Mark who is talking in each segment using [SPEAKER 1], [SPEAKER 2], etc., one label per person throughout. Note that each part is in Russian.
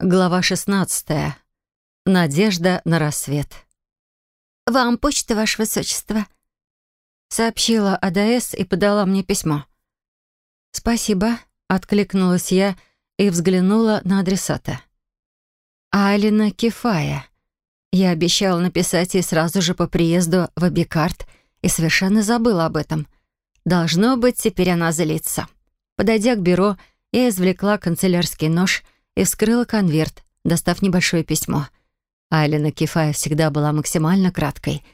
[SPEAKER 1] Глава 16. Надежда на рассвет.
[SPEAKER 2] «Вам почта, Ваше Высочество», — сообщила АДС и подала мне письмо.
[SPEAKER 1] «Спасибо», — откликнулась я и взглянула на адресата. «Алина Кефая. Я обещала написать ей сразу же по приезду в Абикарт и совершенно забыла об этом. Должно быть, теперь она злится». Подойдя к бюро, я извлекла канцелярский нож — и вскрыла конверт, достав небольшое письмо. Айлина Кефая всегда была максимально краткой,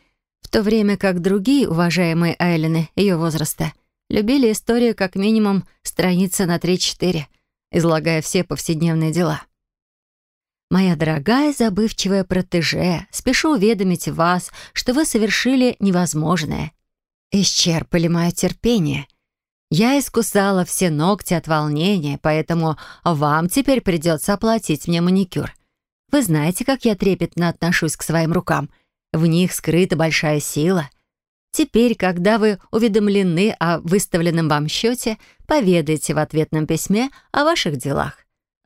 [SPEAKER 1] в то время как другие уважаемые Айлины ее возраста любили историю как минимум страницы на 3-4, излагая все повседневные дела. «Моя дорогая забывчивая протеже, спешу уведомить вас, что вы совершили невозможное. Исчерпали мое терпение» Я искусала все ногти от волнения, поэтому вам теперь придется оплатить мне маникюр. Вы знаете, как я трепетно отношусь к своим рукам. В них скрыта большая сила. Теперь, когда вы уведомлены о выставленном вам счете, поведайте в ответном письме о ваших делах.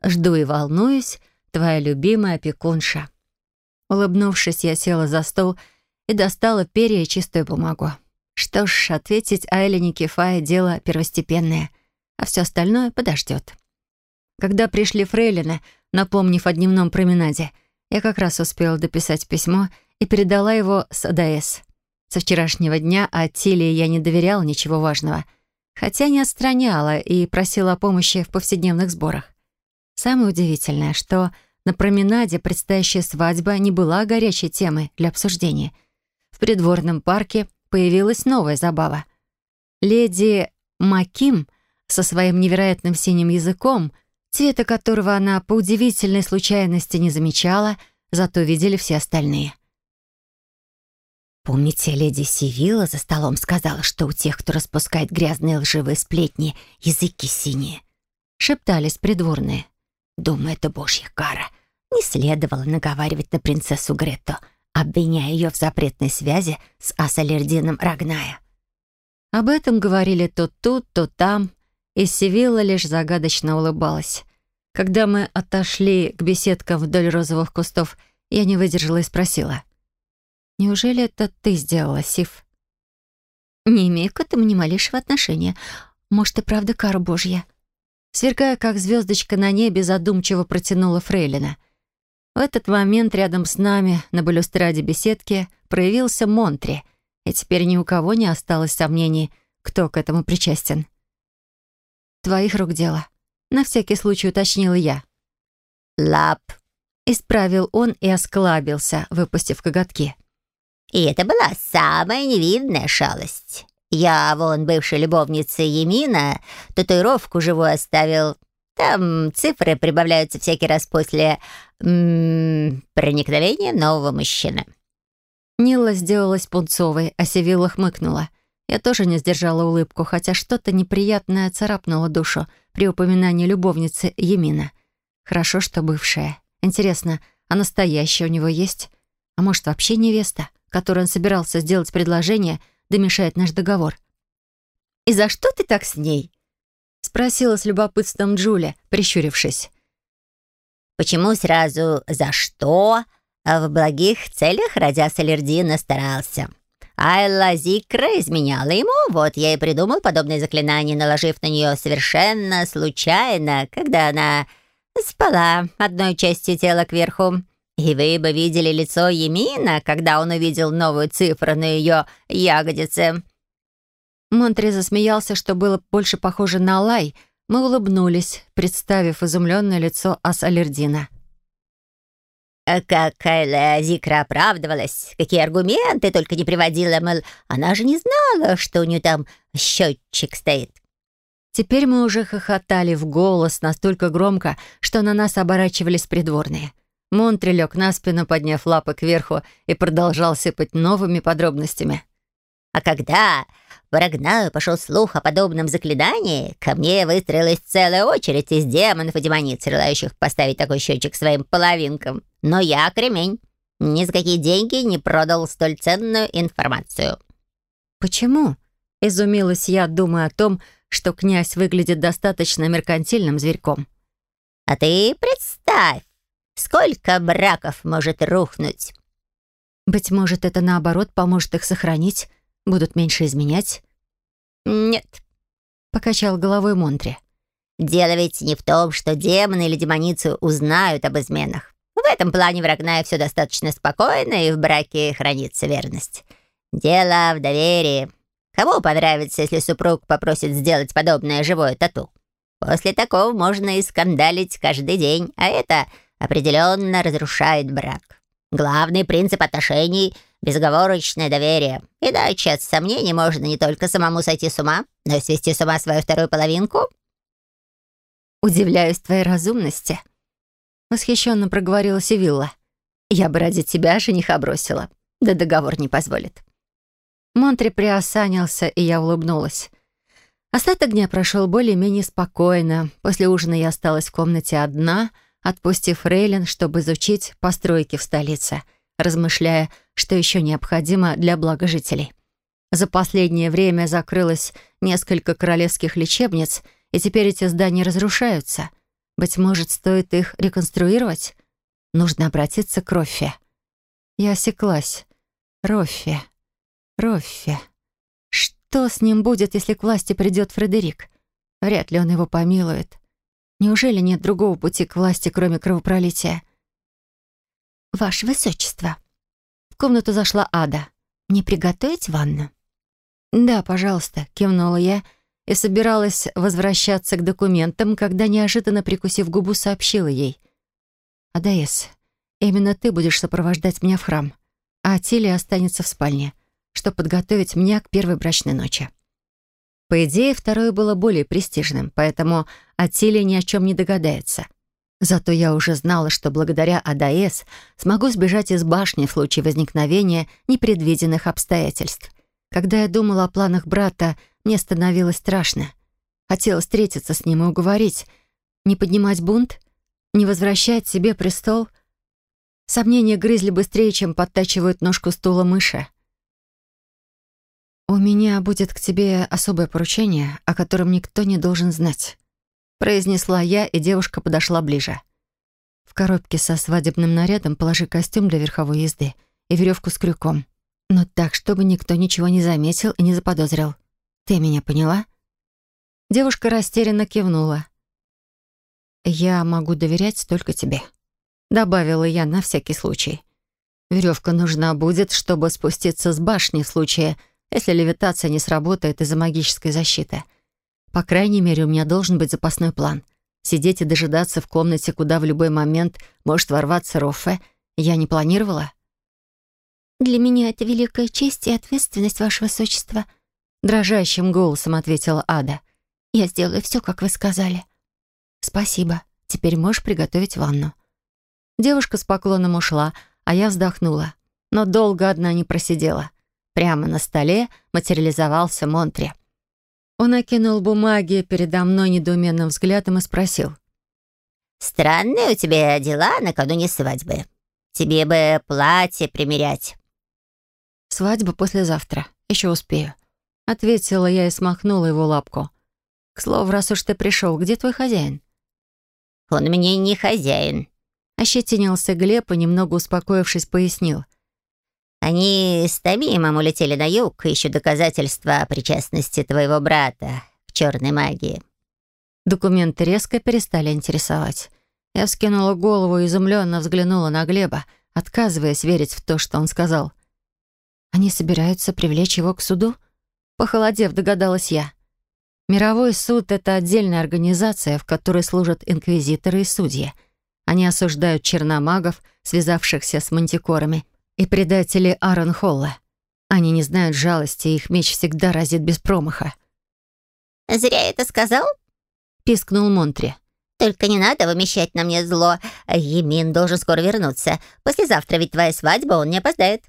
[SPEAKER 1] Жду и волнуюсь, твоя любимая опекунша». Улыбнувшись, я села за стол и достала перья и чистую бумагу. Что ж, ответить Айле Кефая — дело первостепенное, а все остальное подождет. Когда пришли фрейлины, напомнив о дневном променаде, я как раз успела дописать письмо и передала его с АДС. Со вчерашнего дня от Тилии я не доверяла ничего важного, хотя не отстраняла и просила о помощи в повседневных сборах. Самое удивительное, что на променаде предстоящая свадьба не была горячей темой для обсуждения. В придворном парке — появилась новая забава. Леди Маким со своим невероятным синим языком, цвета которого она по удивительной случайности не замечала, зато видели все остальные.
[SPEAKER 2] Помните, леди Сивила за столом сказала, что у тех, кто распускает грязные лживые сплетни, языки синие? Шептались придворные. Думаю, это божья кара. Не следовало наговаривать на принцессу Грету — обвиняя ее в запретной связи с Асалердином Рагная.
[SPEAKER 1] Об этом говорили то тут, то там, и Севилла лишь загадочно улыбалась. Когда мы отошли к беседкам вдоль розовых кустов, я не выдержала и спросила. «Неужели это ты сделала, Сив?»
[SPEAKER 2] «Не имею к этому ни малейшего отношения. Может, и правда кара божья?»
[SPEAKER 1] Сверкая, как звездочка на небе, задумчиво протянула Фрейлина — в этот момент рядом с нами, на балюстраде беседки, проявился Монтри, и теперь ни у кого не осталось сомнений, кто к этому причастен. «Твоих рук дело», — на всякий случай уточнила я.
[SPEAKER 2] «Лап», —
[SPEAKER 1] исправил он и осклабился, выпустив коготки.
[SPEAKER 2] «И это была самая невинная шалость. Я вон бывшей любовнице Емина татуировку живую оставил, там цифры прибавляются всякий раз после м -м, проникновения нового мужчины».
[SPEAKER 1] Нила сделалась пунцовой, а Севилла хмыкнула. Я тоже не сдержала улыбку, хотя что-то неприятное царапнуло душу при упоминании любовницы Емина. Хорошо, что бывшая. Интересно, а настоящая у него есть? А может, вообще невеста, которой он собирался сделать предложение, да мешает наш договор?
[SPEAKER 2] «И за что ты так с ней?»
[SPEAKER 1] — спросила с любопытством Джуля, прищурившись.
[SPEAKER 2] «Почему сразу «за что?» а В благих целях Радя Салердина старался. Айла Зикра изменяла ему, вот я и придумал подобное заклинание, наложив на нее совершенно случайно, когда она спала одной частью тела кверху. И вы бы видели лицо Емина, когда он увидел новую цифру на ее ягодице.
[SPEAKER 1] Монтри засмеялся, что было больше похоже на лай. Мы улыбнулись, представив изумленное лицо Ас-Алердина.
[SPEAKER 2] А как Кайла Зикра оправдывалась, какие аргументы только не приводила, мол, она же не знала, что у нее там счетчик стоит.
[SPEAKER 1] Теперь мы уже хохотали в голос настолько громко, что на нас оборачивались придворные. Монтри лег на спину, подняв лапы кверху, и продолжал сыпать новыми подробностями.
[SPEAKER 2] А когда в Рагнаю пошел слух о подобном заклинании, ко мне выстроилась целая очередь из демонов и демониц, желающих поставить такой счетчик своим половинкам. Но я, кремень, ни за какие деньги не продал столь ценную информацию».
[SPEAKER 1] «Почему?» — изумилась я, думая о том, что князь выглядит достаточно меркантильным зверьком.
[SPEAKER 2] «А ты представь, Сколько браков может рухнуть?»
[SPEAKER 1] «Быть может, это наоборот поможет их сохранить, будут меньше изменять?»
[SPEAKER 2] «Нет», — покачал головой Монтри. «Дело ведь не в том, что демоны или демоницы узнают об изменах. В этом плане в Рагнае все достаточно спокойно, и в браке хранится верность. Дело в доверии. Кому понравится, если супруг попросит сделать подобное живое тату? После такого можно и скандалить каждый день, а это определенно разрушает брак. Главный принцип отношений — безоговорочное доверие. Иначе от сомнений можно не только самому сойти с ума, но и свести с ума свою вторую половинку.
[SPEAKER 1] «Удивляюсь твоей разумности», — восхищенно проговорила Севилла. «Я бы ради тебя жениха бросила, да договор не позволит». Монтри приосанился, и я улыбнулась. Остаток дня прошел более-менее спокойно. После ужина я осталась в комнате одна, отпустив Рейлин, чтобы изучить постройки в столице, размышляя, что еще необходимо для блага жителей. За последнее время закрылось несколько королевских лечебниц, и теперь эти здания разрушаются. Быть может, стоит их реконструировать? Нужно обратиться к Роффе. Я осеклась. Роффе. Роффе. Что с ним будет, если к власти придет Фредерик? Вряд ли он его помилует. Неужели нет другого пути к власти, кроме кровопролития? «Ваше Высочество!» В комнату зашла Ада. «Не приготовить ванну?» «Да, пожалуйста», — кивнула я и собиралась возвращаться к документам, когда неожиданно, прикусив губу, сообщила ей. «Адаэс, именно ты будешь сопровождать меня в храм, а Тилия останется в спальне чтобы подготовить меня к первой брачной ночи. По идее, второе было более престижным, поэтому Атилия ни о чем не догадается. Зато я уже знала, что благодаря АДС смогу сбежать из башни в случае возникновения непредвиденных обстоятельств. Когда я думала о планах брата, мне становилось страшно. Хотела встретиться с ним и уговорить, не поднимать бунт, не возвращать себе престол. Сомнения грызли быстрее, чем подтачивают ножку стула мыши. «У меня будет к тебе особое поручение, о котором никто не должен знать», произнесла я, и девушка подошла ближе. «В коробке со свадебным нарядом положи костюм для верховой езды и веревку с крюком. Но так, чтобы никто ничего не заметил и не заподозрил. Ты меня поняла?» Девушка растерянно кивнула. «Я могу доверять только тебе», — добавила я на всякий случай. «Веревка нужна будет, чтобы спуститься с башни в случае, если левитация не сработает из-за магической защиты. По крайней мере, у меня должен быть запасной план. Сидеть и дожидаться в комнате, куда в любой момент может ворваться Роффе, я не планировала.
[SPEAKER 3] «Для меня это великая честь и ответственность, Ваше Высочество», дрожащим голосом ответила Ада. «Я сделаю все, как вы сказали». «Спасибо. Теперь можешь приготовить ванну». Девушка с поклоном ушла, а я вздохнула. Но долго одна не просидела. Прямо на столе материализовался Монтри. Он окинул бумаги передо мной недоуменным взглядом и спросил.
[SPEAKER 2] «Странные у тебя дела накануне свадьбы. Тебе бы платье примерять».
[SPEAKER 1] «Свадьба послезавтра. Еще успею», — ответила я и смахнула его лапку. «К слову, раз уж ты пришел, где твой хозяин?»
[SPEAKER 2] «Он мне не хозяин», —
[SPEAKER 1] ощетинился Глеб и, немного успокоившись, пояснил.
[SPEAKER 2] Они с Тамимом улетели на юг, ищут доказательства причастности твоего брата к черной магии».
[SPEAKER 1] Документы резко перестали интересовать. Я вскинула голову и изумленно взглянула на Глеба, отказываясь верить в то, что он сказал. «Они собираются привлечь его к суду?» Похолодев, догадалась я. Мировой суд — это отдельная организация, в которой служат инквизиторы и судьи. Они осуждают черномагов, связавшихся с мантикорами, и предатели Аарон Холла. Они не знают жалости, и их меч всегда разит без промаха.
[SPEAKER 2] «Зря это сказал?»
[SPEAKER 1] — пискнул Монтри.
[SPEAKER 2] «Только не надо вымещать на мне зло. Емин должен скоро вернуться. Послезавтра ведь твоя свадьба, он не опоздает».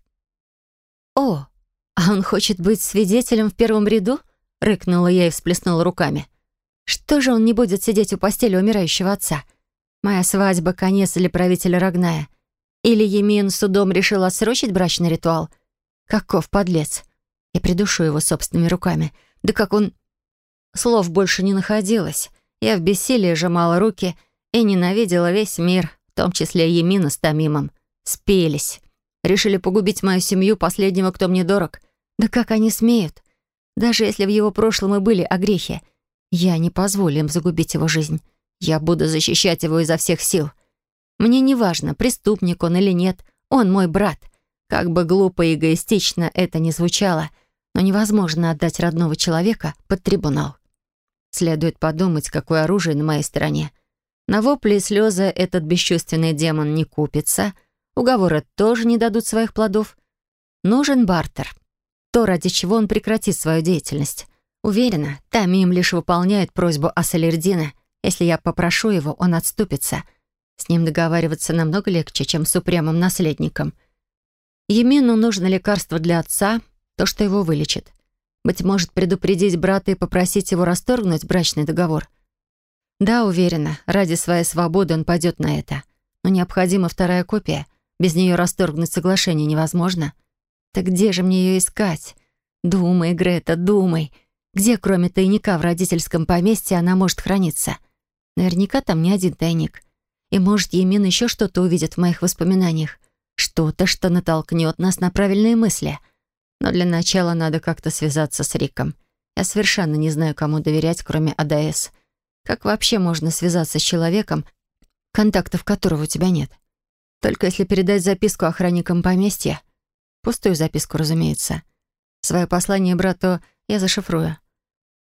[SPEAKER 1] «О, а он хочет быть свидетелем в первом ряду?» — рыкнула я и всплеснула руками. «Что же он не будет сидеть у постели умирающего отца? Моя свадьба — конец для правителя Рогная. Или Емин судом решил отсрочить брачный ритуал? Каков подлец! Я придушу его собственными руками. Да как он... Слов больше не находилось. Я в бессилии сжимала руки и ненавидела весь мир, в том числе Емина с Тамимом, спелись. Решили погубить мою семью, последнего, кто мне дорог. Да как они смеют? Даже если в его прошлом и были огрехи, я не позволю им загубить его жизнь. Я буду защищать его изо всех сил. Мне не важно, преступник он или нет, он мой брат. Как бы глупо и эгоистично это ни звучало, но невозможно отдать родного человека под трибунал. Следует подумать, какое оружие на моей стороне. На вопли и слезы этот бесчувственный демон не купится, уговоры тоже не дадут своих плодов. Нужен бартер. То, ради чего он прекратит свою деятельность. Уверена, Тамим лишь выполняет просьбу Ассалердина. Если я попрошу его, он отступится. С ним договариваться намного легче, чем с упрямым наследником. Емину нужно лекарство для отца, то, что его вылечит. Быть может, предупредить брата и попросить его расторгнуть брачный договор. Да, уверена, ради своей свободы он пойдет на это. Но необходима вторая копия. Без нее расторгнуть соглашение невозможно. Так где же мне ее искать? Думай, Грета, думай. Где, кроме тайника в родительском поместье, она может храниться? Наверняка там не один тайник. И, может, Емин еще что-то увидит в моих воспоминаниях. Что-то, что натолкнет нас на правильные мысли — но для начала надо как-то связаться с Риком. Я совершенно не знаю, кому доверять, кроме АДС. Как вообще можно связаться с человеком, контактов которого у тебя нет? Только если передать записку охранникам поместья. Пустую записку, разумеется. Свое послание брату я зашифрую.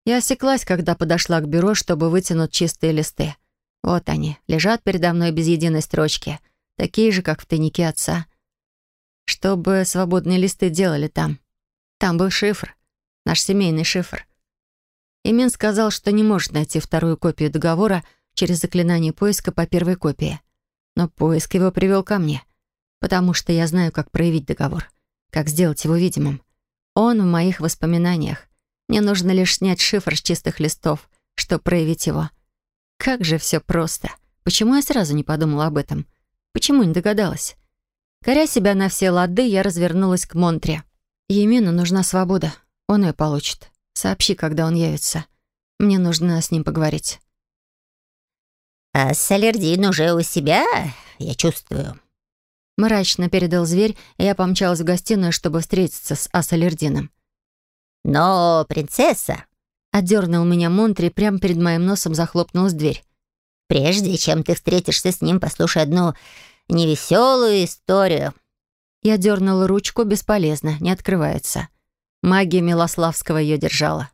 [SPEAKER 1] Я осеклась, когда подошла к бюро, чтобы вытянуть чистые листы. Вот они, лежат передо мной без единой строчки, такие же, как в тайнике отца чтобы свободные листы делали там. Там был шифр, наш семейный шифр. Имен сказал, что не может найти вторую копию договора через заклинание поиска по первой копии. Но поиск его привел ко мне, потому что я знаю, как проявить договор, как сделать его видимым. Он в моих воспоминаниях. Мне нужно лишь снять шифр с чистых листов, чтобы проявить его. Как же все просто. Почему я сразу не подумала об этом? Почему не догадалась? Коря себя на все лады, я развернулась к Монтре. Емину нужна свобода. Он ее получит. Сообщи, когда он явится. Мне нужно с ним поговорить.
[SPEAKER 2] «А Салердин уже у себя, я чувствую».
[SPEAKER 1] Мрачно передал зверь, и я помчалась в гостиную, чтобы встретиться с Асалердином.
[SPEAKER 2] «Но принцесса...»
[SPEAKER 1] Отдернул меня Монтри, прямо перед моим носом захлопнулась дверь.
[SPEAKER 2] «Прежде чем ты встретишься с ним, послушай одну невеселую историю».
[SPEAKER 1] Я дернула ручку, бесполезно, не открывается. Магия Милославского ее держала.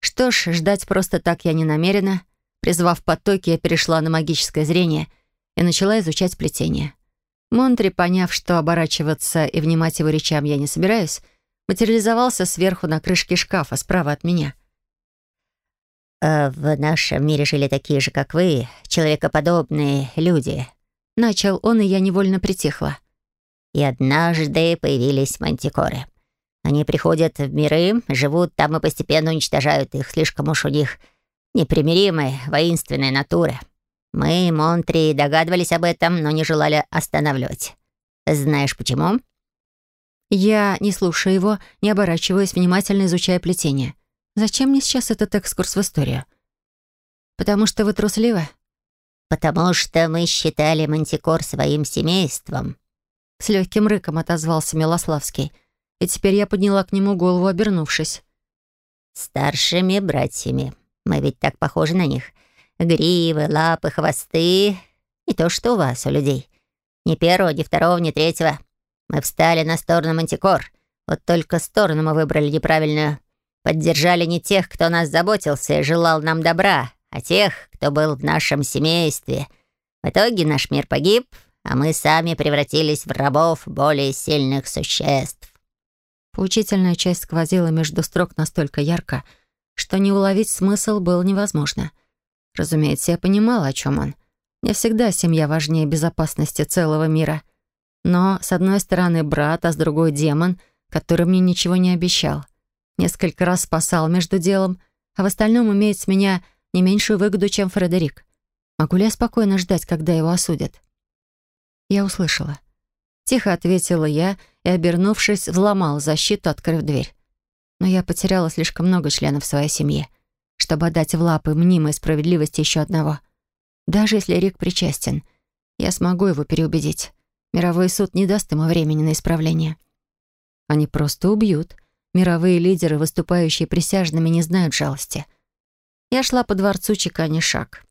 [SPEAKER 1] Что ж, ждать просто так я не намерена. Призвав потоки, я перешла на магическое зрение и начала изучать плетение. Монтри, поняв, что оборачиваться и внимать его речам я не собираюсь, материализовался сверху на крышке шкафа справа от меня.
[SPEAKER 2] «А «В нашем мире жили такие же, как вы, человекоподобные люди»,
[SPEAKER 1] Начал он, и я невольно притихла.
[SPEAKER 2] И однажды появились мантикоры. Они приходят в миры, живут там и постепенно уничтожают их. Слишком уж у них непримиримая воинственная натура. Мы, Монтри, догадывались об этом, но не желали останавливать. Знаешь почему?
[SPEAKER 1] Я, не слушая его, не оборачиваясь, внимательно изучая плетение. Зачем мне сейчас этот экскурс в историю? Потому что вы трусливы?
[SPEAKER 2] «Потому что мы считали Мантикор своим семейством».
[SPEAKER 1] С легким рыком отозвался Милославский. И теперь я подняла к нему голову, обернувшись.
[SPEAKER 2] «Старшими братьями. Мы ведь так похожи на них. Гривы, лапы, хвосты. Не то что у вас, у людей. Ни первого, ни второго, ни третьего. Мы встали на сторону Мантикор. Вот только сторону мы выбрали неправильную. Поддержали не тех, кто нас заботился и желал нам добра, а тех, кто был в нашем семействе. В итоге наш мир погиб, а мы сами превратились в рабов более сильных существ».
[SPEAKER 1] Поучительная часть сквозила между строк настолько ярко, что не уловить смысл было невозможно. Разумеется, я понимала, о чем он. Мне всегда семья важнее безопасности целого мира. Но, с одной стороны, брат, а с другой — демон, который мне ничего не обещал. Несколько раз спасал между делом, а в остальном имеет с меня не меньшую выгоду, чем Фредерик. Могу ли я спокойно ждать, когда его осудят? Я услышала. Тихо ответила я и, обернувшись, взломала защиту, открыв дверь. Но я потеряла слишком много членов своей семьи, чтобы отдать в лапы мнимой справедливости еще одного. Даже если Рик причастен, Я смогу его переубедить. Мировой суд не даст ему времени на исправление. Они просто убьют. Мировые лидеры, выступающие присяжными, не знают жалости. Я шла по дворцу, чеканя шаг.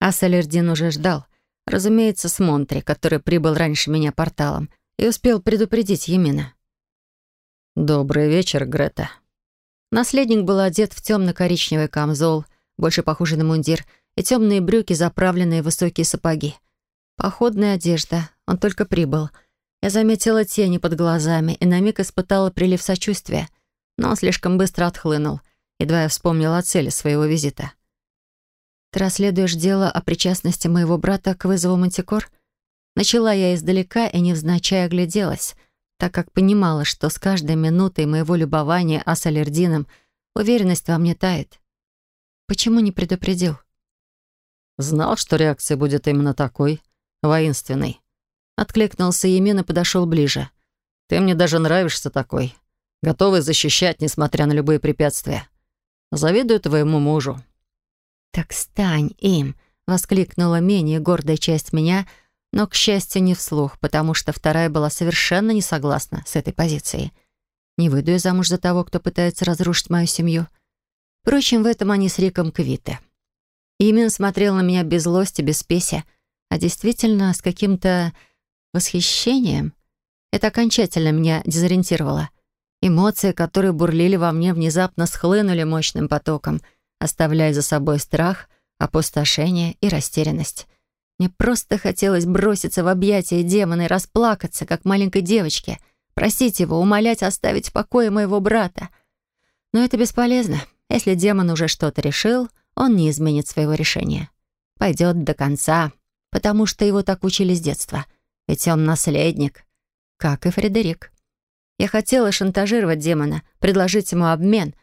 [SPEAKER 1] А Салердин уже ждал. Разумеется, с Монтри, который прибыл раньше меня порталом, и успел предупредить Емина. «Добрый вечер, Грета». Наследник был одет в темно-коричневый камзол, больше похожий на мундир, и темные брюки, заправленные в высокие сапоги. Походная одежда, он только прибыл. Я заметила тени под глазами и на миг испытала прилив сочувствия, но он слишком быстро отхлынул, едва я вспомнила о цели своего визита. «Ты расследуешь дело о причастности моего брата к вызову Мантикор?» Начала я издалека и невзначай огляделась, так как понимала, что с каждой минутой моего любования Асалердином уверенность во мне тает. Почему не предупредил?
[SPEAKER 4] Знал, что реакция будет именно такой, воинственной. Откликнулся Емин и подошел ближе. «Ты мне даже нравишься такой. Готовый защищать, несмотря на любые препятствия. Завидую твоему мужу».
[SPEAKER 1] «Так стань им!» — воскликнула менее гордая часть меня, но, к счастью, не вслух, потому что вторая была совершенно не согласна с этой позицией. Не выйду я замуж за того, кто пытается разрушить мою семью. Впрочем, в этом они с Риком квиты. Именно смотрел на меня без злости, без спеси, а действительно с каким-то восхищением. Это окончательно меня дезориентировало. Эмоции, которые бурлили во мне, внезапно схлынули мощным потоком, оставляя за собой страх, опустошение и растерянность. Мне просто хотелось броситься в объятия демона и расплакаться, как маленькой девочке, просить его, умолять оставить в покое моего брата. Но это бесполезно. Если демон уже что-то решил, он не изменит своего решения. Пойдет до конца, потому что его так учили с детства. Ведь он наследник, как и Фредерик. Я хотела шантажировать демона, предложить ему обмен,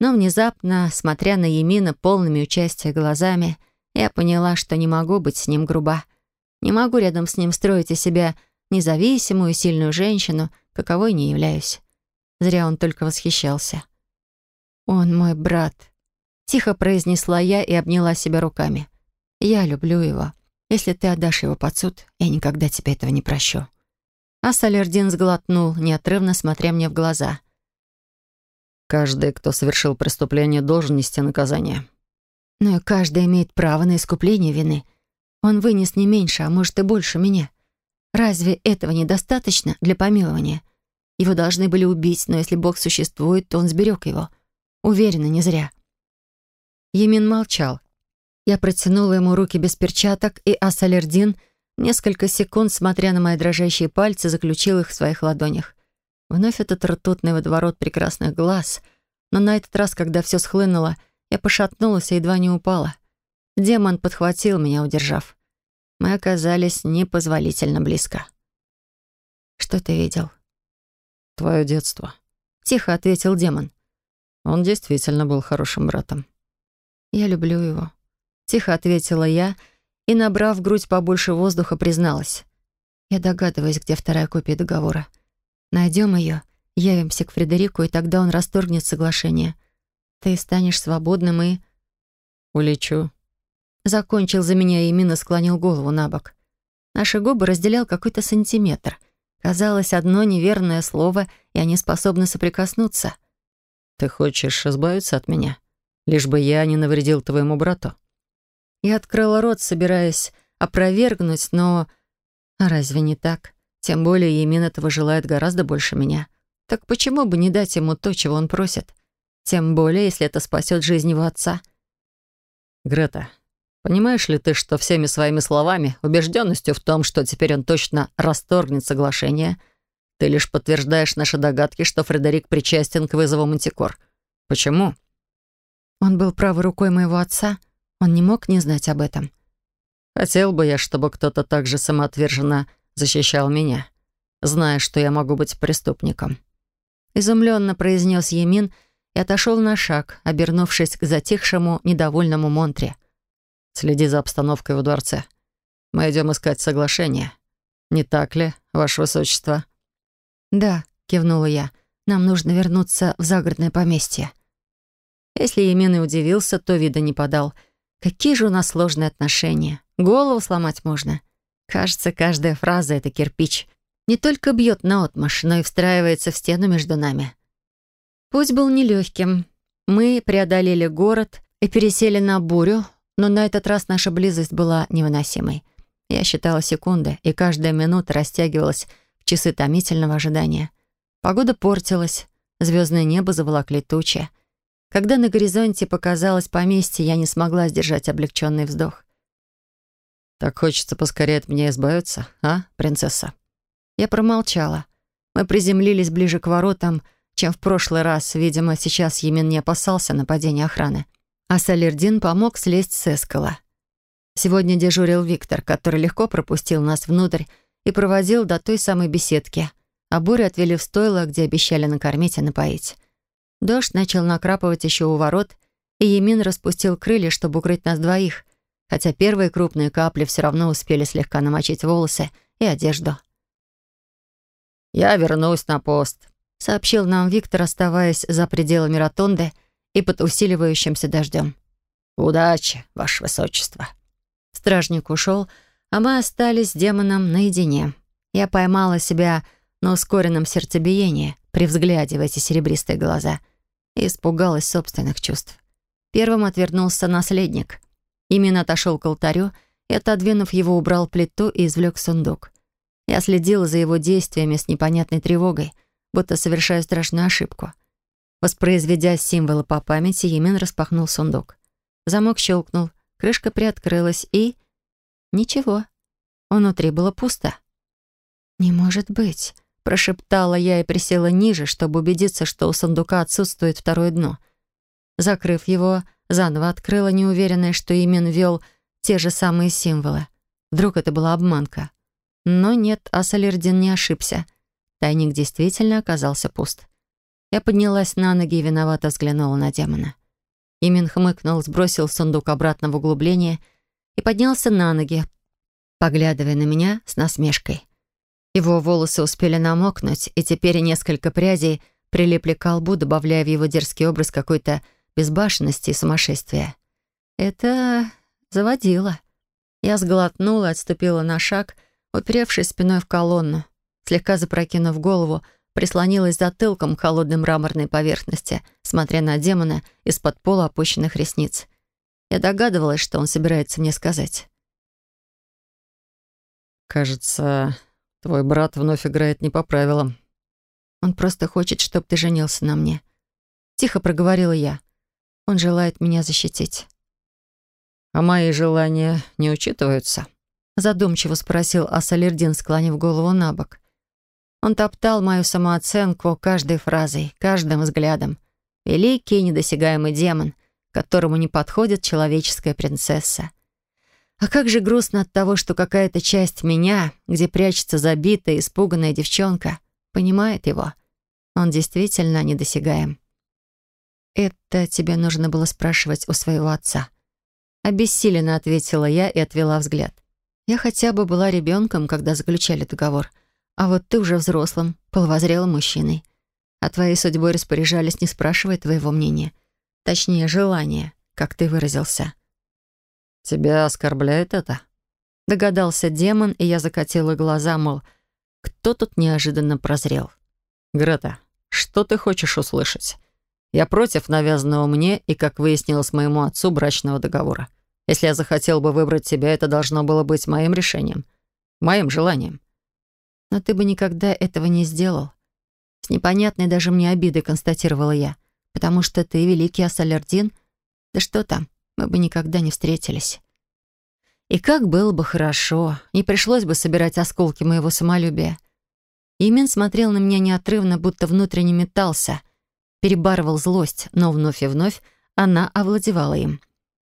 [SPEAKER 1] но внезапно, смотря на Емина полными участия глазами, я поняла, что не могу быть с ним груба. Не могу рядом с ним строить из себя независимую, сильную женщину, каковой не являюсь. Зря он только восхищался. «Он мой брат», — тихо произнесла я и обняла себя руками. «Я люблю его». Если ты отдашь его под суд, я никогда тебе этого не прощу». А Салердин сглотнул, неотрывно смотря мне в глаза.
[SPEAKER 4] «Каждый, кто совершил преступление, должен нести наказание».
[SPEAKER 1] «Но каждый имеет право на искупление вины. Он вынес не меньше, а может и больше меня. Разве этого недостаточно для помилования? Его должны были убить, но если Бог существует, то он сберег его. Уверена, не зря». Емин молчал, я протянула ему руки без перчаток, и Асалердин, несколько секунд, смотря на мои дрожащие пальцы, заключил их в своих ладонях. Вновь этот ртутный водоворот прекрасных глаз. Но на этот раз, когда все схлынуло, я пошатнулась и едва не упала. Демон подхватил меня, удержав. Мы оказались непозволительно близко. «Что ты видел?»
[SPEAKER 4] «Твое детство», —
[SPEAKER 1] тихо ответил демон.
[SPEAKER 4] «Он действительно был хорошим братом».
[SPEAKER 1] «Я люблю его», Тихо ответила я и, набрав в грудь побольше воздуха, призналась. Я догадываюсь, где вторая копия договора. Найдем ее, явимся к Фредерику, и тогда он расторгнет соглашение. Ты станешь свободным и...
[SPEAKER 4] Улечу.
[SPEAKER 1] Закончил за меня и именно склонил голову на бок. Наши губы разделял какой-то сантиметр. Казалось, одно неверное слово, и они способны соприкоснуться.
[SPEAKER 4] «Ты хочешь избавиться от меня? Лишь бы я не навредил твоему брату?»
[SPEAKER 1] Я открыла рот, собираясь опровергнуть, но... А разве не так? Тем более Емин этого желает гораздо больше меня. Так почему бы не дать ему то, чего он просит? Тем более, если это спасет жизнь его отца.
[SPEAKER 4] Грета, понимаешь ли ты, что всеми своими словами, убежденностью в том, что теперь он точно расторгнет соглашение, ты лишь подтверждаешь наши догадки, что Фредерик причастен к вызову Мантикор? Почему?
[SPEAKER 1] Он был правой рукой моего отца — он не мог не знать об этом.
[SPEAKER 4] Хотел бы я, чтобы кто-то так же самоотверженно защищал меня, зная, что я могу быть преступником.
[SPEAKER 1] Изумленно произнес Емин и отошел на шаг, обернувшись к затихшему, недовольному Монтре.
[SPEAKER 4] «Следи за обстановкой во дворце. Мы идем искать соглашение. Не так ли, Ваше Высочество?»
[SPEAKER 1] «Да», — кивнула я. «Нам нужно вернуться в загородное поместье». Если Емин и удивился, то вида не подал — Какие же у нас сложные отношения. Голову сломать можно. Кажется, каждая фраза — это кирпич. Не только бьет наотмашь, но и встраивается в стену между нами. Путь был нелегким. Мы преодолели город и пересели на бурю, но на этот раз наша близость была невыносимой. Я считала секунды, и каждая минута растягивалась в часы томительного ожидания. Погода портилась, звездное небо заволокли тучи. Когда на горизонте показалось поместье, я не смогла сдержать облегченный вздох.
[SPEAKER 4] «Так хочется поскорее от меня избавиться, а, принцесса?»
[SPEAKER 1] Я промолчала. Мы приземлились ближе к воротам, чем в прошлый раз. Видимо, сейчас Емин не опасался нападения охраны. А Салердин помог слезть с эскала. Сегодня дежурил Виктор, который легко пропустил нас внутрь и проводил до той самой беседки, а Бурю отвели в стойло, где обещали накормить и напоить. Дождь начал накрапывать еще у ворот, и Емин распустил крылья, чтобы укрыть нас двоих, хотя первые крупные капли все равно успели слегка намочить волосы и одежду.
[SPEAKER 4] «Я вернусь на пост», —
[SPEAKER 1] сообщил нам Виктор, оставаясь за пределами ротонды и под усиливающимся дождем.
[SPEAKER 4] «Удачи, Ваше Высочество».
[SPEAKER 1] Стражник ушел, а мы остались с демоном наедине. Я поймала себя на ускоренном сердцебиении при взгляде в эти серебристые глаза и испугалась собственных чувств. Первым отвернулся наследник. Именно отошел к алтарю и, отодвинув его, убрал плиту и извлек сундук. Я следила за его действиями с непонятной тревогой, будто совершаю страшную ошибку. Воспроизведя символы по памяти, Емин распахнул сундук. Замок щелкнул, крышка приоткрылась и... Ничего. Внутри было пусто. «Не может быть», — прошептала я и присела ниже, чтобы убедиться, что у сундука отсутствует второе дно. Закрыв его, заново открыла, неуверенная, что Имен вел те же самые символы. Вдруг это была обманка. Но нет, Асалердин не ошибся. Тайник действительно оказался пуст. Я поднялась на ноги и виновато взглянула на демона. Имин хмыкнул, сбросил сундук обратно в углубление и поднялся на ноги, поглядывая на меня с насмешкой. Его волосы успели намокнуть, и теперь несколько прядей прилипли к колбу, добавляя в его дерзкий образ какой-то безбашенности и сумасшествия. Это заводило. Я сглотнула, отступила на шаг, уперевшись спиной в колонну. Слегка запрокинув голову, прислонилась затылком к холодной мраморной поверхности, смотря на демона из-под пола опущенных ресниц. Я догадывалась, что он собирается мне сказать.
[SPEAKER 4] «Кажется, твой брат вновь играет не по правилам».
[SPEAKER 1] «Он просто хочет, чтобы ты женился на мне». Тихо проговорила я. «Он желает меня защитить».
[SPEAKER 4] «А мои желания не учитываются?»
[SPEAKER 1] Задумчиво спросил Асалердин, склонив голову на бок. Он топтал мою самооценку каждой фразой, каждым взглядом. Великий недосягаемый демон, которому не подходит человеческая принцесса. А как же грустно от того, что какая-то часть меня, где прячется забитая, испуганная девчонка, понимает его. Он действительно недосягаем. «Это тебе нужно было спрашивать у своего отца». Обессиленно ответила я и отвела взгляд. Я хотя бы была ребенком, когда заключали договор. А вот ты уже взрослым, половозрелым мужчиной. А твоей судьбой распоряжались, не спрашивая твоего мнения. Точнее, желания, как ты выразился.
[SPEAKER 4] «Тебя оскорбляет это?»
[SPEAKER 1] Догадался демон, и я закатила глаза, мол, кто тут неожиданно прозрел.
[SPEAKER 4] «Грета, что ты хочешь услышать? Я против навязанного мне и, как выяснилось моему отцу, брачного договора. Если я захотел бы выбрать тебя, это должно было быть моим решением, моим желанием.
[SPEAKER 1] Но ты бы никогда этого не сделал. С непонятной даже мне обидой констатировала я. Потому что ты великий Ассалердин. Да что там, мы бы никогда не встретились. И как было бы хорошо, не пришлось бы собирать осколки моего самолюбия. Имен смотрел на меня неотрывно, будто внутренне метался, перебарывал злость, но вновь и вновь она овладевала им —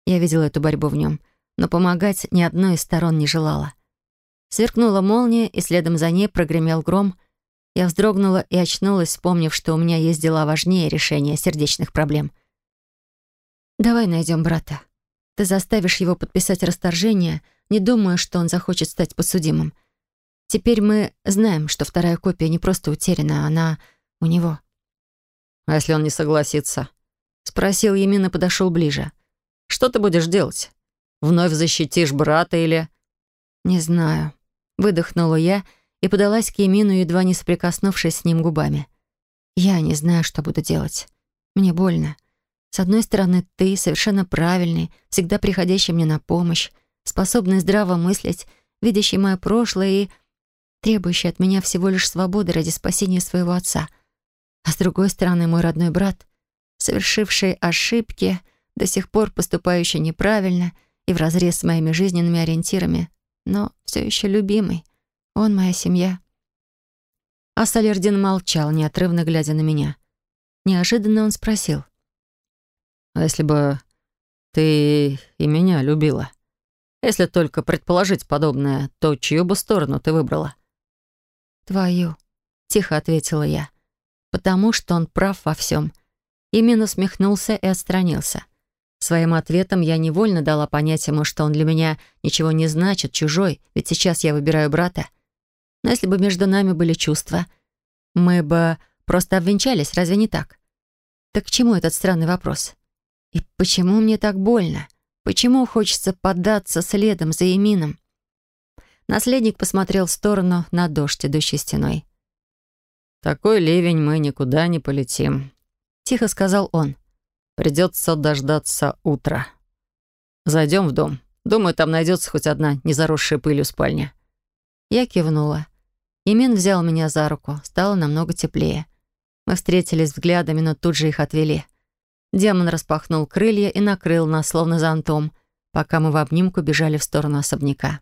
[SPEAKER 1] я видела эту борьбу в нем, но помогать ни одной из сторон не желала. Сверкнула молния, и следом за ней прогремел гром. Я вздрогнула и очнулась, вспомнив, что у меня есть дела важнее решения сердечных проблем. «Давай найдем брата. Ты заставишь его подписать расторжение, не думая, что он захочет стать подсудимым. Теперь мы знаем, что вторая копия не просто утеряна, она у него».
[SPEAKER 4] «А если он не согласится?»
[SPEAKER 1] — спросил Емин и подошел ближе.
[SPEAKER 4] Что ты будешь делать? Вновь защитишь брата или...»
[SPEAKER 1] «Не знаю», Выдохнула я и подалась к Емину, едва не соприкоснувшись с ним губами. «Я не знаю, что буду делать. Мне больно. С одной стороны, ты совершенно правильный, всегда приходящий мне на помощь, способный здраво мыслить, видящий мое прошлое и требующий от меня всего лишь свободы ради спасения своего отца. А с другой стороны, мой родной брат, совершивший ошибки, до сих пор поступающий неправильно и вразрез с моими жизненными ориентирами, но все еще любимый. Он моя семья. А Салердин молчал, неотрывно глядя на меня. Неожиданно он спросил.
[SPEAKER 4] «А если бы ты и меня любила? Если только предположить подобное, то чью бы сторону ты выбрала?»
[SPEAKER 1] «Твою», — тихо ответила я. «Потому что он прав во всем». Именно усмехнулся и отстранился. Своим ответом я невольно дала понять ему, что он для меня ничего не значит, чужой, ведь сейчас я выбираю брата. Но если бы между нами были чувства, мы бы просто обвенчались, разве не так? Так к чему этот странный вопрос? И почему мне так больно? Почему хочется поддаться следом за Емином? Наследник посмотрел в сторону на дождь, идущий стеной.
[SPEAKER 4] «Такой ливень мы никуда не полетим», — тихо сказал он. «Придется дождаться утра. Зайдем в дом. Думаю, там найдется хоть одна незаросшая пылью спальня».
[SPEAKER 1] Я кивнула. Емин взял меня за руку. Стало намного теплее. Мы встретились взглядами, но тут же их отвели. Демон распахнул крылья и накрыл нас, словно зонтом, пока мы в обнимку бежали в сторону особняка.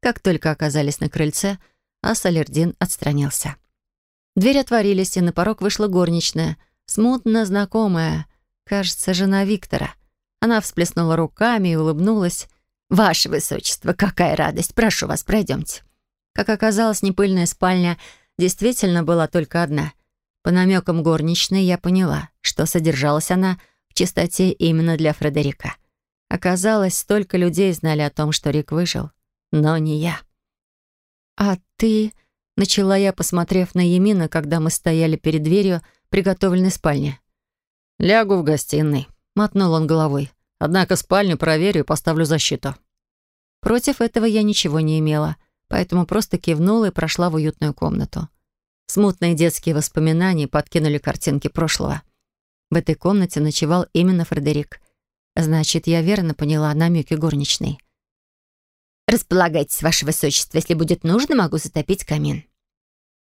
[SPEAKER 1] Как только оказались на крыльце, Ассалердин отстранился. Двери отворились, и на порог вышла горничная, смутно знакомая, кажется, жена Виктора. Она всплеснула руками и улыбнулась. «Ваше Высочество, какая радость! Прошу вас, пройдемте». Как оказалось, непыльная спальня действительно была только одна. По намекам горничной я поняла, что содержалась она в чистоте именно для Фредерика. Оказалось, столько людей знали о том, что Рик выжил, но не я. «А ты...» — начала я, посмотрев на Емина, когда мы стояли перед дверью приготовленной спальни.
[SPEAKER 4] «Лягу в гостиной», — мотнул он головой. «Однако спальню проверю и поставлю защиту».
[SPEAKER 1] Против этого я ничего не имела — поэтому просто кивнула и прошла в уютную комнату. Смутные детские воспоминания подкинули картинки прошлого. В этой комнате ночевал именно Фредерик. Значит, я верно поняла намеки горничной.
[SPEAKER 2] «Располагайтесь, Ваше Высочество. Если будет нужно, могу затопить камин».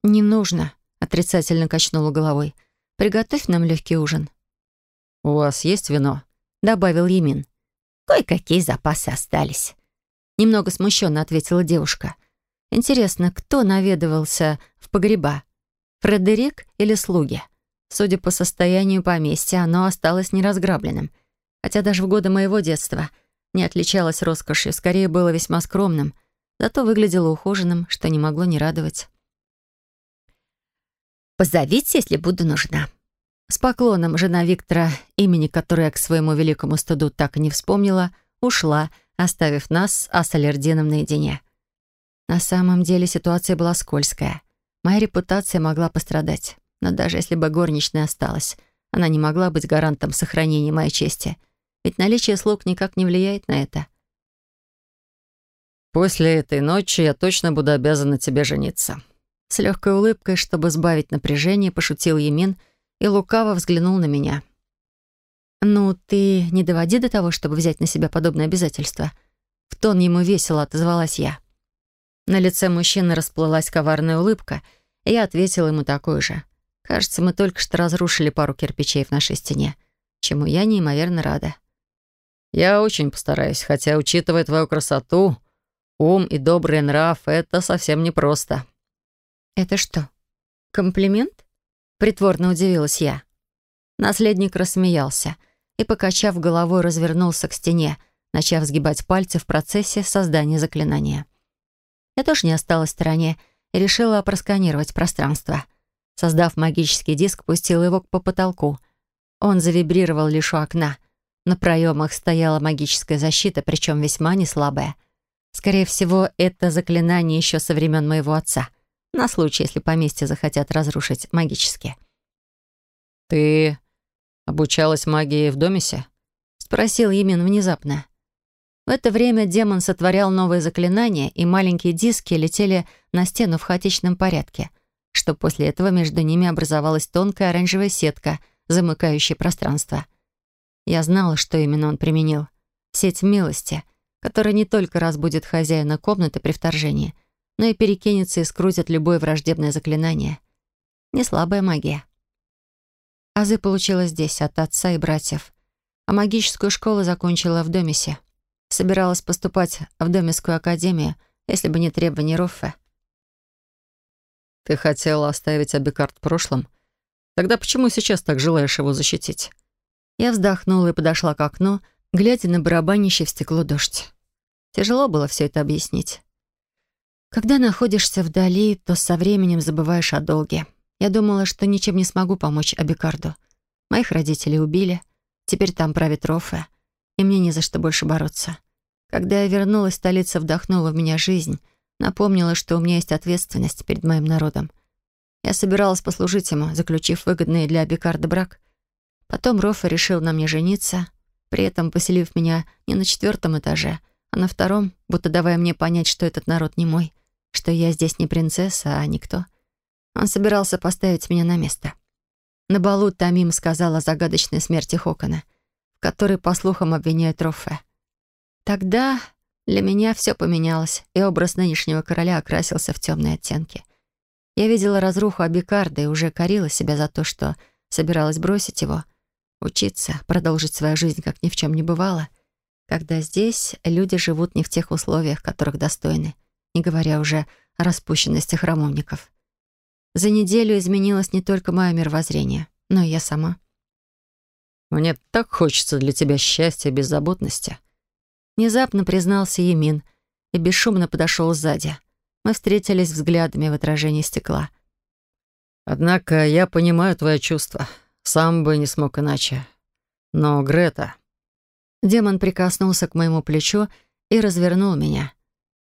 [SPEAKER 1] «Не нужно», — отрицательно качнула головой. «Приготовь нам легкий ужин».
[SPEAKER 4] «У вас есть вино?»
[SPEAKER 1] — добавил Емин.
[SPEAKER 2] «Кое-какие запасы остались».
[SPEAKER 1] Немного смущенно ответила девушка. Интересно, кто наведывался погреба? Фредерик или слуги? Судя по состоянию поместья, оно осталось неразграбленным. Хотя даже в годы моего детства не отличалось роскошью, скорее было весьма скромным, зато выглядело ухоженным, что не могло не радовать.
[SPEAKER 2] «Позовите, если буду нужна».
[SPEAKER 1] С поклоном жена Виктора, имени которой я к своему великому студу так и не вспомнила, ушла, оставив нас с Ассалердином наедине. На самом деле ситуация была скользкая. Моя репутация могла пострадать. Но даже если бы горничная осталась, она не могла быть гарантом сохранения моей чести. Ведь наличие слуг никак не влияет на это.
[SPEAKER 4] «После этой ночи я точно буду обязана тебе жениться».
[SPEAKER 1] С легкой улыбкой, чтобы сбавить напряжение, пошутил Емин и лукаво взглянул на меня. «Ну, ты не доводи до того, чтобы взять на себя подобное обязательство». В тон ему весело отозвалась я. На лице мужчины расплылась коварная улыбка, и я ответила ему такой же. Кажется, мы только что разрушили пару кирпичей в нашей стене, чему я неимоверно рада.
[SPEAKER 4] «Я очень постараюсь, хотя, учитывая твою красоту, ум и добрый нрав, это совсем непросто».
[SPEAKER 1] «Это что, комплимент?» Притворно удивилась я. Наследник рассмеялся и, покачав головой, развернулся к стене, начав сгибать пальцы в процессе создания заклинания. Я тоже не осталась в стороне и решила просканировать пространство. Создав магический диск, пустила его по потолку. Он завибрировал лишь у окна. На проемах стояла магическая защита, причем весьма неслабая. Скорее всего, это заклинание еще со времен моего отца, на случай, если поместье захотят разрушить магически.
[SPEAKER 4] «Ты обучалась магии в Домисе?»
[SPEAKER 1] — спросил Емин внезапно. В это время демон сотворял новые заклинания, и маленькие диски летели на стену в хаотичном порядке, что после этого между ними образовалась тонкая оранжевая сетка, замыкающая пространство. Я знала, что именно он применил. Сеть милости, которая не только разбудит хозяина комнаты при вторжении, но и перекинется и скрутит любое враждебное заклинание. Не слабая магия. Азы получила здесь, от отца и братьев. А магическую школу закончила в Домисе. Собиралась поступать в Домискую академию, если бы не требования Роффе.
[SPEAKER 4] «Ты хотела оставить Абикард в прошлом? Тогда почему сейчас так желаешь его защитить?»
[SPEAKER 1] Я вздохнула и подошла к окну, глядя на барабанище в стекло дождь. Тяжело было все это объяснить. Когда находишься вдали, то со временем забываешь о долге. Я думала, что ничем не смогу помочь Абикарду. Моих родителей убили. Теперь там правит Рофе и мне не за что больше бороться. Когда я вернулась, столица вдохнула в меня жизнь, напомнила, что у меня есть ответственность перед моим народом. Я собиралась послужить ему, заключив выгодный для Абикарда брак. Потом Рофа решил на мне жениться, при этом поселив меня не на четвертом этаже, а на втором, будто давая мне понять, что этот народ не мой, что я здесь не принцесса, а никто. Он собирался поставить меня на место. На балу Тамим сказала о загадочной смерти Хокона — который, по слухам, обвиняет Роффе. Тогда для меня все поменялось, и образ нынешнего короля окрасился в темные оттенки. Я видела разруху Абикарда и уже корила себя за то, что собиралась бросить его, учиться, продолжить свою жизнь, как ни в чем не бывало, когда здесь люди живут не в тех условиях, которых достойны, не говоря уже о распущенности храмовников. За неделю изменилось не только мое мировоззрение, но и я сама.
[SPEAKER 4] Мне так хочется для тебя счастья и беззаботности».
[SPEAKER 1] Внезапно признался Емин и бесшумно подошел сзади. Мы встретились взглядами в отражении стекла.
[SPEAKER 4] «Однако я понимаю твои чувства. Сам бы не смог иначе. Но Грета...»
[SPEAKER 1] Демон прикоснулся к моему плечу и развернул меня.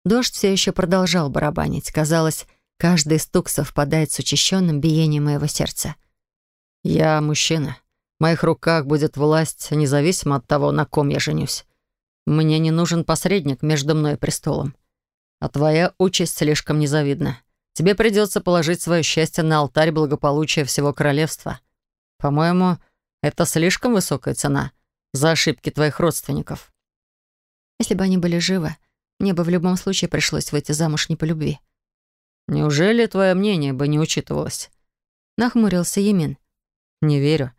[SPEAKER 1] Дождь все еще продолжал барабанить. Казалось, каждый стук совпадает с учащенным биением моего сердца.
[SPEAKER 4] «Я мужчина. В моих руках будет власть, независимо от того, на ком я женюсь. Мне не нужен посредник между мной и престолом. А твоя участь слишком незавидна. Тебе придется положить свое счастье на алтарь благополучия всего королевства. По-моему, это слишком высокая цена за ошибки твоих родственников.
[SPEAKER 1] Если бы они были живы, мне бы в любом случае пришлось выйти замуж не по любви.
[SPEAKER 4] Неужели твое мнение бы не учитывалось?
[SPEAKER 1] Нахмурился Емин.
[SPEAKER 4] Не верю.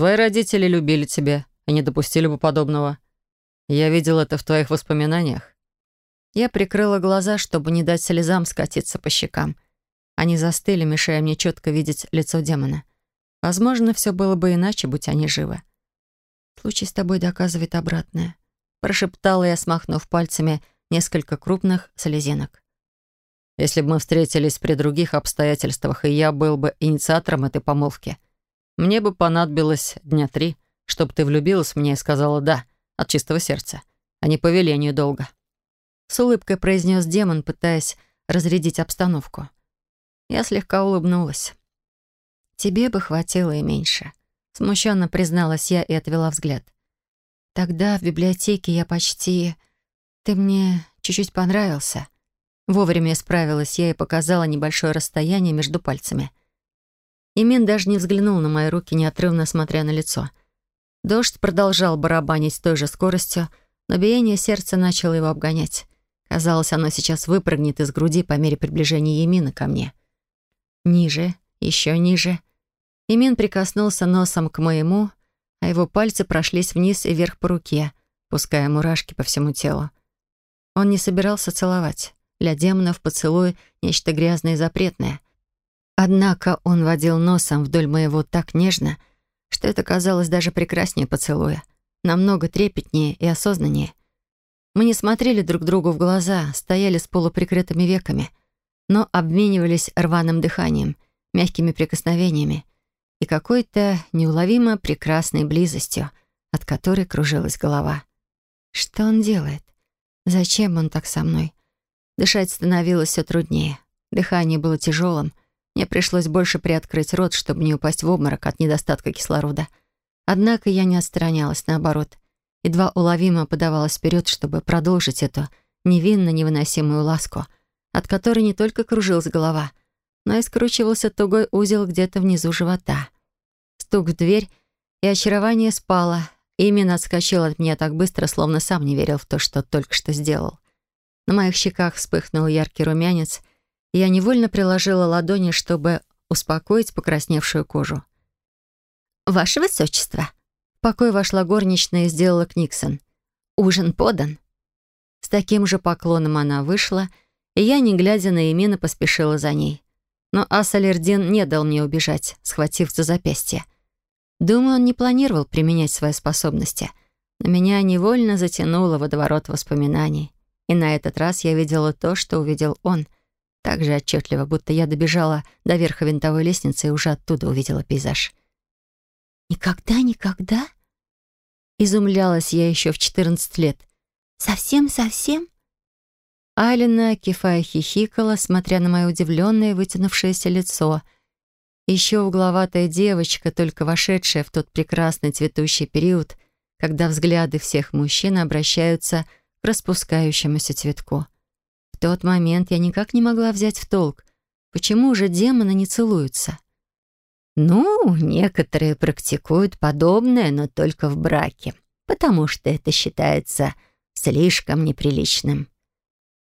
[SPEAKER 4] Твои родители любили тебя и не допустили бы подобного. Я видел это в твоих воспоминаниях.
[SPEAKER 1] Я прикрыла глаза, чтобы не дать слезам скатиться по щекам. Они застыли, мешая мне четко видеть лицо демона. Возможно, все было бы иначе, будь они живы. «Случай с тобой доказывает обратное», — прошептала я, смахнув пальцами несколько крупных слезинок.
[SPEAKER 4] «Если бы мы встретились при других обстоятельствах, и я был бы инициатором этой помолвки», — мне бы понадобилось дня три, чтобы ты влюбилась в меня и сказала «да» от чистого сердца, а не по велению долга».
[SPEAKER 1] С улыбкой произнес демон, пытаясь разрядить обстановку. Я слегка улыбнулась. «Тебе бы хватило и меньше», — смущенно призналась я и отвела взгляд. «Тогда в библиотеке я почти... Ты мне чуть-чуть понравился». Вовремя справилась я и показала небольшое расстояние между пальцами. Имин даже не взглянул на мои руки, неотрывно смотря на лицо. Дождь продолжал барабанить с той же скоростью, но биение сердца начало его обгонять. Казалось, оно сейчас выпрыгнет из груди по мере приближения Емина ко мне. Ниже, еще ниже. Имин прикоснулся носом к моему, а его пальцы прошлись вниз и вверх по руке, пуская мурашки по всему телу. Он не собирался целовать. Для демонов поцелуй — нечто грязное и запретное — Однако он водил носом вдоль моего так нежно, что это казалось даже прекраснее поцелуя, намного трепетнее и осознаннее. Мы не смотрели друг другу в глаза, стояли с полуприкрытыми веками, но обменивались рваным дыханием, мягкими прикосновениями и какой-то неуловимо прекрасной близостью, от которой кружилась голова. Что он делает? Зачем он так со мной? Дышать становилось все труднее. Дыхание было тяжелым, мне пришлось больше приоткрыть рот, чтобы не упасть в обморок от недостатка кислорода. Однако я не отстранялась, наоборот. едва уловимо подавалась вперед, чтобы продолжить эту невинно невыносимую ласку, от которой не только кружилась голова, но и скручивался тугой узел где-то внизу живота. Стук в дверь, и очарование спало. Именно отскочил от меня так быстро, словно сам не верил в то, что только что сделал. На моих щеках вспыхнул яркий румянец, я невольно приложила ладони, чтобы успокоить покрасневшую кожу.
[SPEAKER 3] «Ваше Высочество!»
[SPEAKER 1] В покой вошла горничная и сделала Книксон.
[SPEAKER 3] «Ужин подан».
[SPEAKER 1] С таким же поклоном она вышла, и я, не глядя на Эмина, поспешила за ней. Но Асалердин не дал мне убежать, схватив за запястье. Думаю, он не планировал применять свои способности. Но меня невольно затянуло водоворот воспоминаний. И на этот раз я видела то, что увидел он. Так же отчетливо, будто я добежала до верха винтовой лестницы и уже оттуда увидела пейзаж.
[SPEAKER 3] «Никогда, никогда?»
[SPEAKER 1] Изумлялась я еще в 14 лет.
[SPEAKER 3] «Совсем-совсем?»
[SPEAKER 1] Алина, кифая, хихикала, смотря на мое удивленное вытянувшееся лицо. Еще угловатая девочка, только вошедшая в тот прекрасный цветущий период, когда взгляды всех мужчин обращаются к распускающемуся цветку. Тот момент я никак не могла взять в толк, почему же демоны не целуются.
[SPEAKER 2] Ну, некоторые практикуют подобное, но только в браке, потому что это считается слишком неприличным.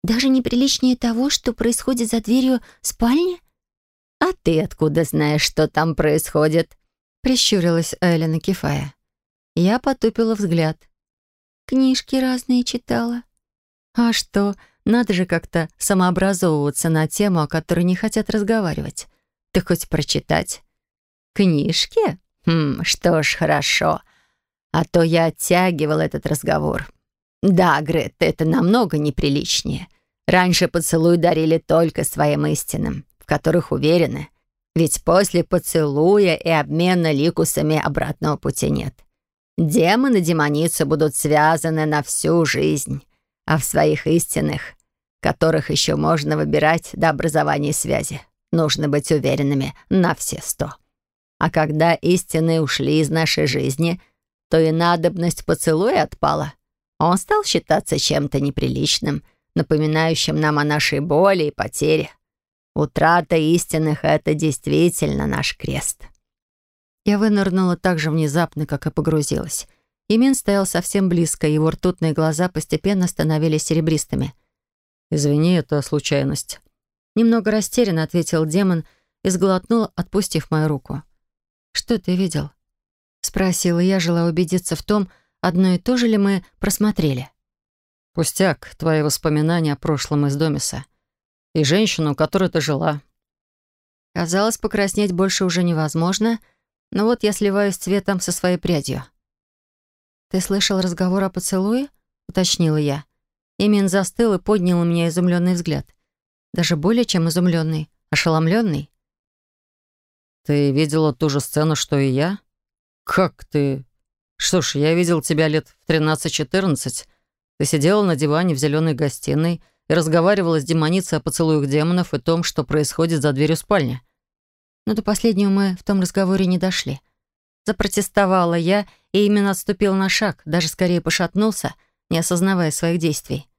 [SPEAKER 3] Даже неприличнее того, что происходит за дверью спальни?
[SPEAKER 2] А ты откуда знаешь, что там происходит?
[SPEAKER 1] Прищурилась Эллина Кефая. Я потупила взгляд.
[SPEAKER 3] Книжки разные читала.
[SPEAKER 1] А что, надо же как-то самообразовываться на тему, о которой не хотят разговаривать. Ты хоть прочитать.
[SPEAKER 2] Книжки? Хм, что ж, хорошо. А то я оттягивал этот разговор. Да, Грет, это намного неприличнее. Раньше поцелуй дарили только своим истинным, в которых уверены. Ведь после поцелуя и обмена ликусами обратного пути нет. Демон и демоница будут связаны на всю жизнь, а в своих истинных, которых еще можно выбирать до образования связи, нужно быть уверенными на все сто. А когда истины ушли из нашей жизни, то и надобность поцелуя отпала. Он стал считаться чем-то неприличным, напоминающим нам о нашей боли и потере. Утрата истинных — это действительно наш крест.
[SPEAKER 1] Я вынырнула так же внезапно, как и погрузилась. Имин стоял совсем близко, его ртутные глаза постепенно становились серебристыми.
[SPEAKER 4] «Извини, это случайность».
[SPEAKER 1] Немного растерянно ответил демон и сглотнул, отпустив мою руку. «Что ты видел?» — спросила я, желая убедиться в том, одно и то же ли мы просмотрели.
[SPEAKER 4] «Пустяк, твои воспоминания о прошлом из Домиса. И женщину, у которой ты жила».
[SPEAKER 1] Казалось, покраснеть больше уже невозможно, но вот я сливаюсь цветом со своей прядью. «Ты слышал разговор о поцелуе?» — уточнила я. Имин застыл и поднял у меня изумленный взгляд. Даже более чем изумленный, ошеломленный.
[SPEAKER 4] «Ты видела ту же сцену, что и я? Как ты? Что ж, я видел тебя лет в 13-14. Ты сидела на диване в зеленой гостиной и разговаривала с демоницей о поцелуях демонов и том, что происходит за дверью спальни.
[SPEAKER 1] Но до последнего мы в том разговоре не дошли. Запротестовала я и именно отступил на шаг, даже скорее пошатнулся, не осознавая своих действий.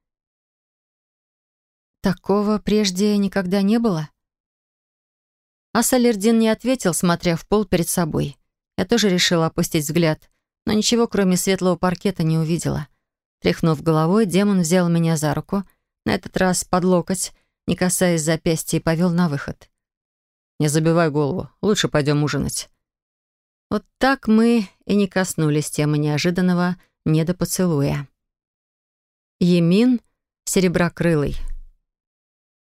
[SPEAKER 1] Такого прежде никогда не было? А Салердин не ответил, смотря в пол перед собой. Я тоже решила опустить взгляд, но ничего, кроме светлого паркета, не увидела. Тряхнув головой, демон взял меня за руку, на этот раз под локоть, не касаясь запястья, и повел на выход.
[SPEAKER 4] «Не забивай голову, лучше пойдем ужинать».
[SPEAKER 1] Вот так мы и не коснулись темы неожиданного недопоцелуя. Емин сереброкрылый.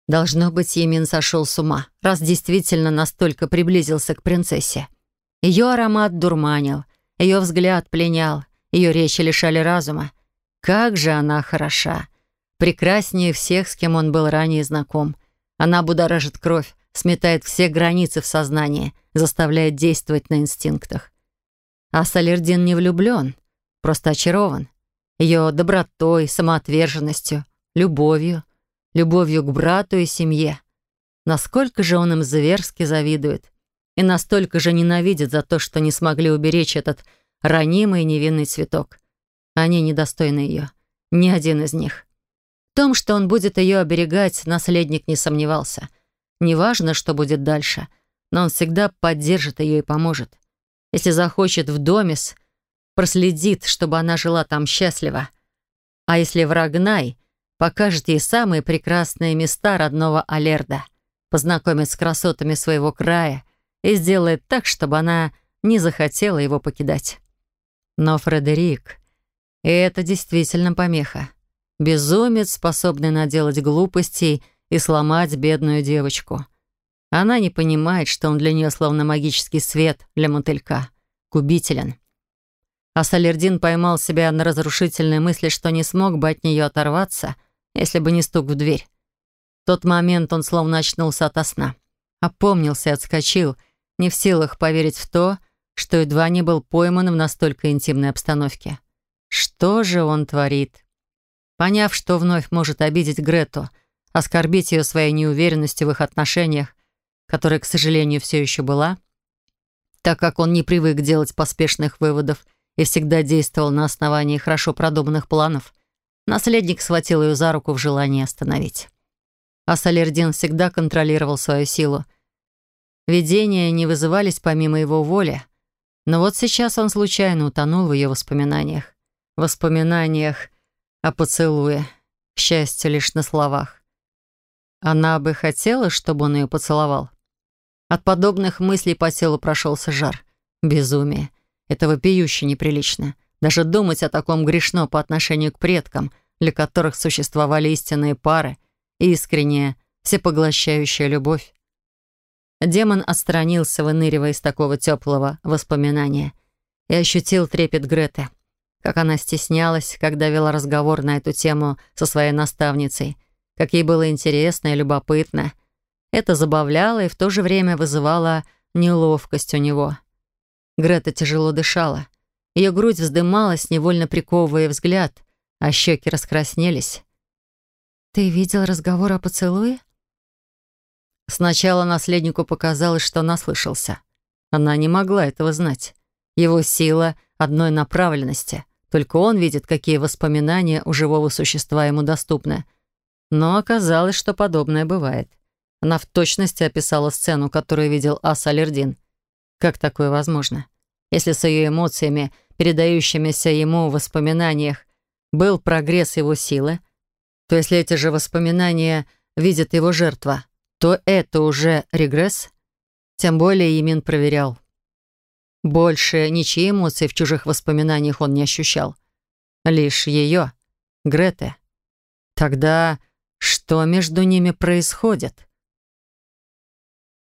[SPEAKER 1] Должно быть, Емин сошел с ума, раз действительно настолько приблизился к принцессе. Ее аромат дурманил, ее взгляд пленял, ее речи лишали разума. Как же она хороша! Прекраснее всех, с кем он был ранее знаком. Она будоражит кровь, сметает все границы в сознании, заставляет действовать на инстинктах. А Салердин не влюблен, просто очарован. Ее добротой, самоотверженностью, любовью любовью к брату и семье. Насколько же он им зверски завидует и настолько же ненавидит за то, что не смогли уберечь этот ранимый невинный цветок. Они недостойны ее. Ни один из них. В том, что он будет ее оберегать, наследник не сомневался. Неважно, что будет дальше, но он всегда поддержит ее и поможет. Если захочет в домис, проследит, чтобы она жила там счастливо. А если врагнай, покажет ей самые прекрасные места родного Алерда, познакомит с красотами своего края и сделает так, чтобы она не захотела его покидать. Но Фредерик... Это действительно помеха. Безумец, способный наделать глупостей и сломать бедную девочку. Она не понимает, что он для нее словно магический свет для мотылька. Губителен. А Салердин поймал себя на разрушительной мысли, что не смог бы от нее оторваться, если бы не стук в дверь. В тот момент он словно очнулся ото сна. Опомнился и отскочил, не в силах поверить в то, что едва не был пойман в настолько интимной обстановке. Что же он творит? Поняв, что вновь может обидеть Грету, оскорбить ее своей неуверенностью в их отношениях, которая, к сожалению, все еще была, так как он не привык делать поспешных выводов и всегда действовал на основании хорошо продуманных планов, наследник схватил ее за руку в желании остановить. А Салердин всегда контролировал свою силу. Видения не вызывались помимо его воли, но вот сейчас он случайно утонул в ее воспоминаниях. Воспоминаниях о поцелуе. Счастье лишь на словах. Она бы хотела, чтобы он ее поцеловал. От подобных мыслей по телу прошелся жар. Безумие. Это вопиюще неприлично. Даже думать о таком грешно по отношению к предкам, для которых существовали истинные пары, искренняя, всепоглощающая любовь. Демон отстранился, выныривая из такого теплого воспоминания, и ощутил трепет Греты, как она стеснялась, когда вела разговор на эту тему со своей наставницей, как ей было интересно и любопытно. Это забавляло и в то же время вызывало неловкость у него. Грета тяжело дышала. Ее грудь вздымалась, невольно приковывая взгляд, а щеки раскраснелись.
[SPEAKER 3] «Ты видел разговор о поцелуе?»
[SPEAKER 1] Сначала наследнику показалось, что наслышался. Она не могла этого знать. Его сила одной направленности. Только он видит, какие воспоминания у живого существа ему доступны. Но оказалось, что подобное бывает. Она в точности описала сцену, которую видел Ас Алердин. Как такое возможно? Если с ее эмоциями, передающимися ему в воспоминаниях, был прогресс его силы, то если эти же воспоминания видит его жертва, то это уже регресс. Тем более Емин проверял. Больше ничьи эмоции в чужих воспоминаниях он не ощущал. Лишь ее, Греты. Тогда что между ними происходит?